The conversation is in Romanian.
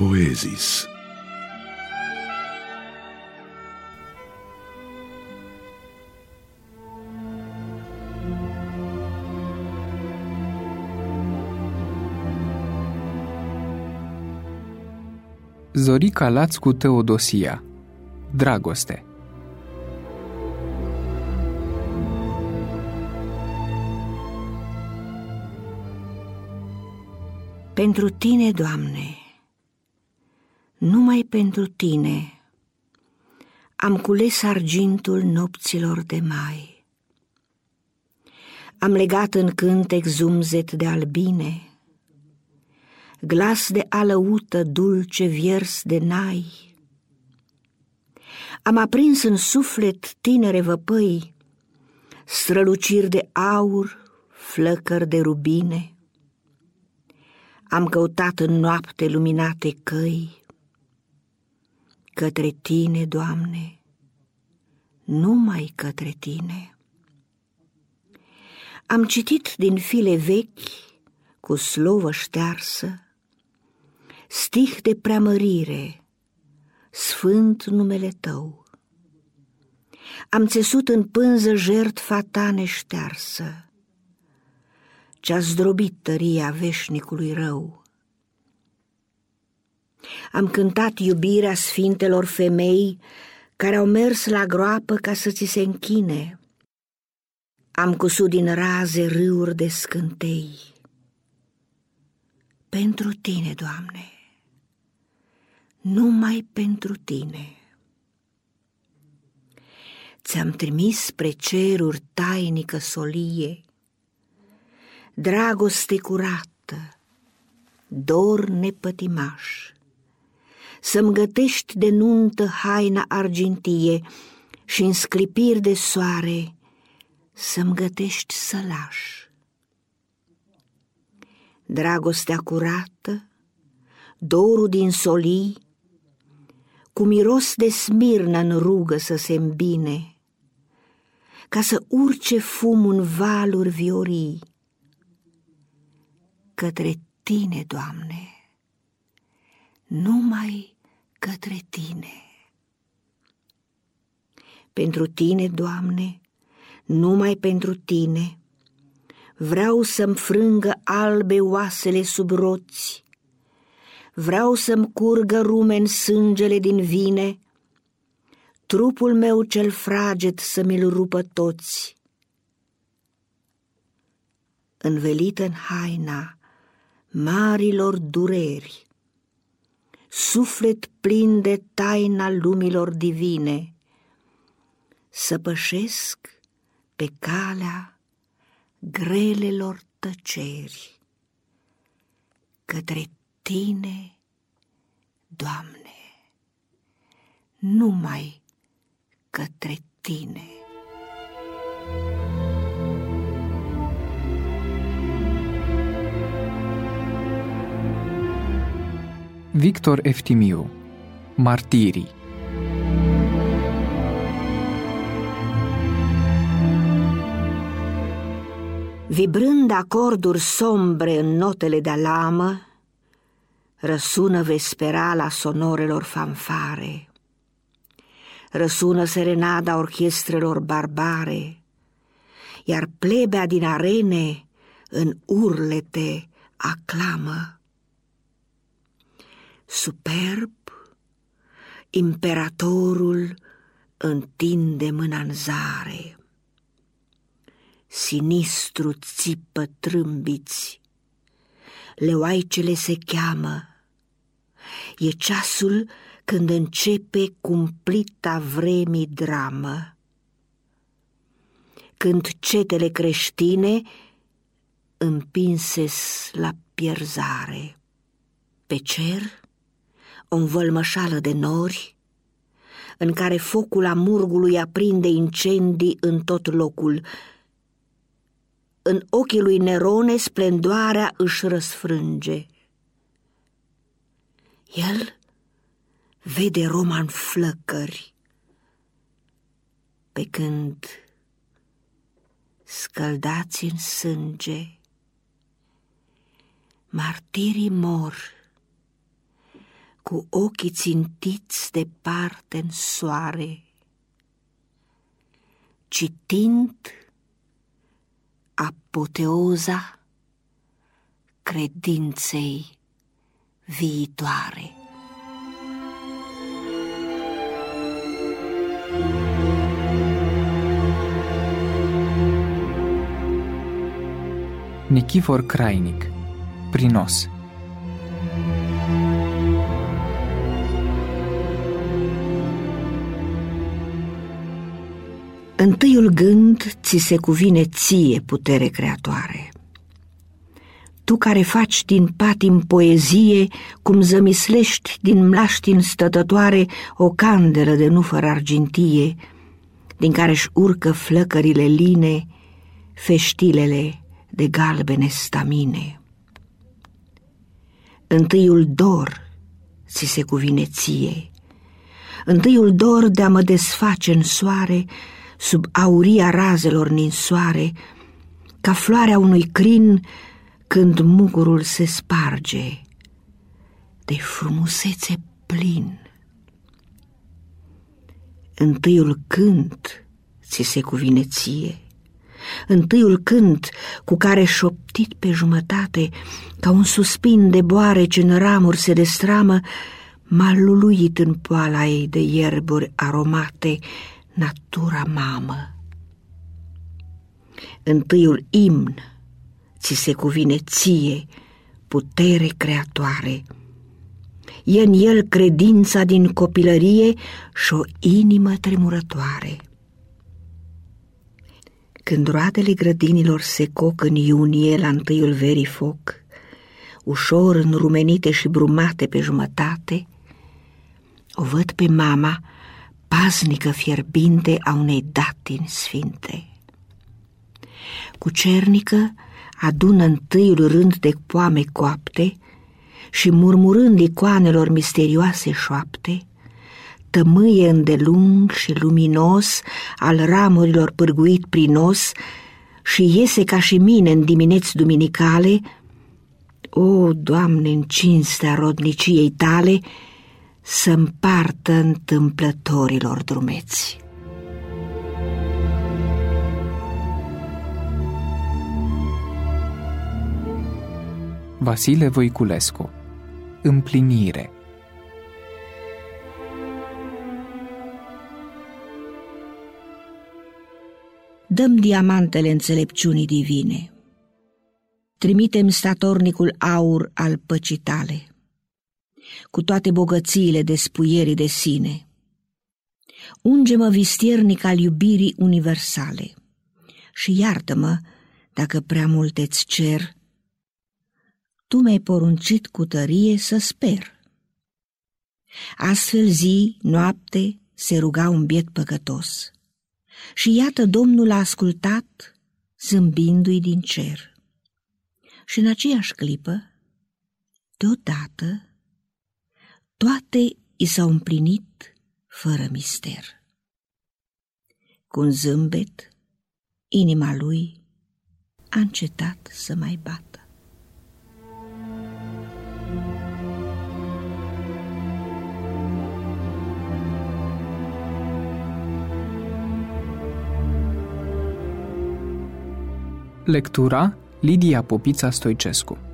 Poezis. Zorica Laț cu Teodosia Dragoste Pentru tine, Doamne, numai pentru tine am cules argintul nopților de mai. Am legat în cântec zumzet de albine, glas de alăută dulce viers de nai. Am aprins în suflet tinere văpăi, străluciri de aur, flăcări de rubine. Am căutat în noapte luminate căi, către tine, Doamne, numai către tine. Am citit din file vechi, cu slovă ștearsă, stih de preamărire, sfânt numele tău. Am țesut în pânză jertfa ta neștearsă, ce-a zdrobit tăria veșnicului rău. Am cântat iubirea sfintelor femei care au mers la groapă ca să ți se închine. Am cusut din raze râuri de scântei. Pentru tine, Doamne, numai pentru tine. Ți-am trimis spre ceruri tainică solie, dragoste curată, dor nepătimaș, să-mi gătești de nuntă haina argintie și în sclipiri de soare să-mi gătești sălaș. Dragostea curată, dorul din solii, cu miros de smirnă în rugă să se îmbine, ca să urce fum în valuri viorii. Către tine, Doamne, numai către tine. Pentru tine, Doamne, numai pentru tine, vreau să-mi frângă albe oasele sub roți, vreau să-mi curgă rumen sângele din vine, trupul meu cel fraged să mi-l rupă toți. Învelit în haina marilor dureri, suflet plin de taina lumilor divine, să pășesc pe calea grelelor tăceri către tine, Doamne, numai către tine. Victor Eftimiu Martirii Vibrând acorduri sombre în notele de alamă, Răsună vesperala sonorelor fanfare, Răsună serenada orchestrelor barbare, Iar plebea din arene în urlete aclamă. Superb, imperatorul întinde mâna în zare. Sinistru țipă trâmbiți, leoaicele se cheamă. E ceasul când începe cumplita vremii dramă. Când cetele creștine împinse la pierzare. Pe cer o învălmășală de nori, în care focul amurgului aprinde incendii în tot locul. În ochii lui Nerone splendoarea își răsfrânge. El vede Roma în flăcări, pe când scăldați în sânge, martirii mor cu ochii țintiți departe în soare, citind apoteoza credinței viitoare. Nichifor Crainic Prinos Întâiul gând ți se cuvine ție, putere creatoare. Tu care faci din patim poezie, cum zămislești din mlaștin stătătoare o candelă de nu fără argintie, din care-și urcă flăcările line, feștilele de galbene stamine. Întâiul dor ți se cuvine ție, întâiul dor de a mă desface în soare, sub auria razelor ninsoare, ca floarea unui crin când mugurul se sparge, de frumusețe plin. Întâiul cânt ți se cuvine ție, întâiul cânt cu care șoptit pe jumătate, ca un suspin de boare ce în ramuri se destramă, m-a luluit în poala ei de ierburi aromate, natura mamă. Întâiul imn ți se cuvine ție, putere creatoare. E în el credința din copilărie și o inimă tremurătoare. Când roadele grădinilor se coc în iunie la întâiul verii foc, ușor înrumenite și brumate pe jumătate, o văd pe mama paznică fierbinte a unei datini sfinte. Cu cernică adună întâiul rând de poame coapte și murmurând icoanelor misterioase șoapte, tămâie îndelung și luminos al ramurilor pârguit prinos și iese ca și mine în dimineți duminicale, o, Doamne, în cinstea rodniciei tale, să împartă întâmplătorilor drumeți. Vasile Voiculescu Împlinire Dăm diamantele înțelepciunii divine. Trimitem statornicul aur al păcii tale cu toate bogățiile despuierii de sine. Unge-mă vistiernic al iubirii universale și iartă-mă dacă prea multe ți cer. Tu mi-ai poruncit cu tărie să sper. Astfel zi, noapte, se ruga un biet păcătos. Și iată Domnul a ascultat, zâmbindu-i din cer. Și în aceeași clipă, deodată, toate i s-au împlinit fără mister. Cu un zâmbet, inima lui a încetat să mai bată. Lectura Lidia Popița Stoicescu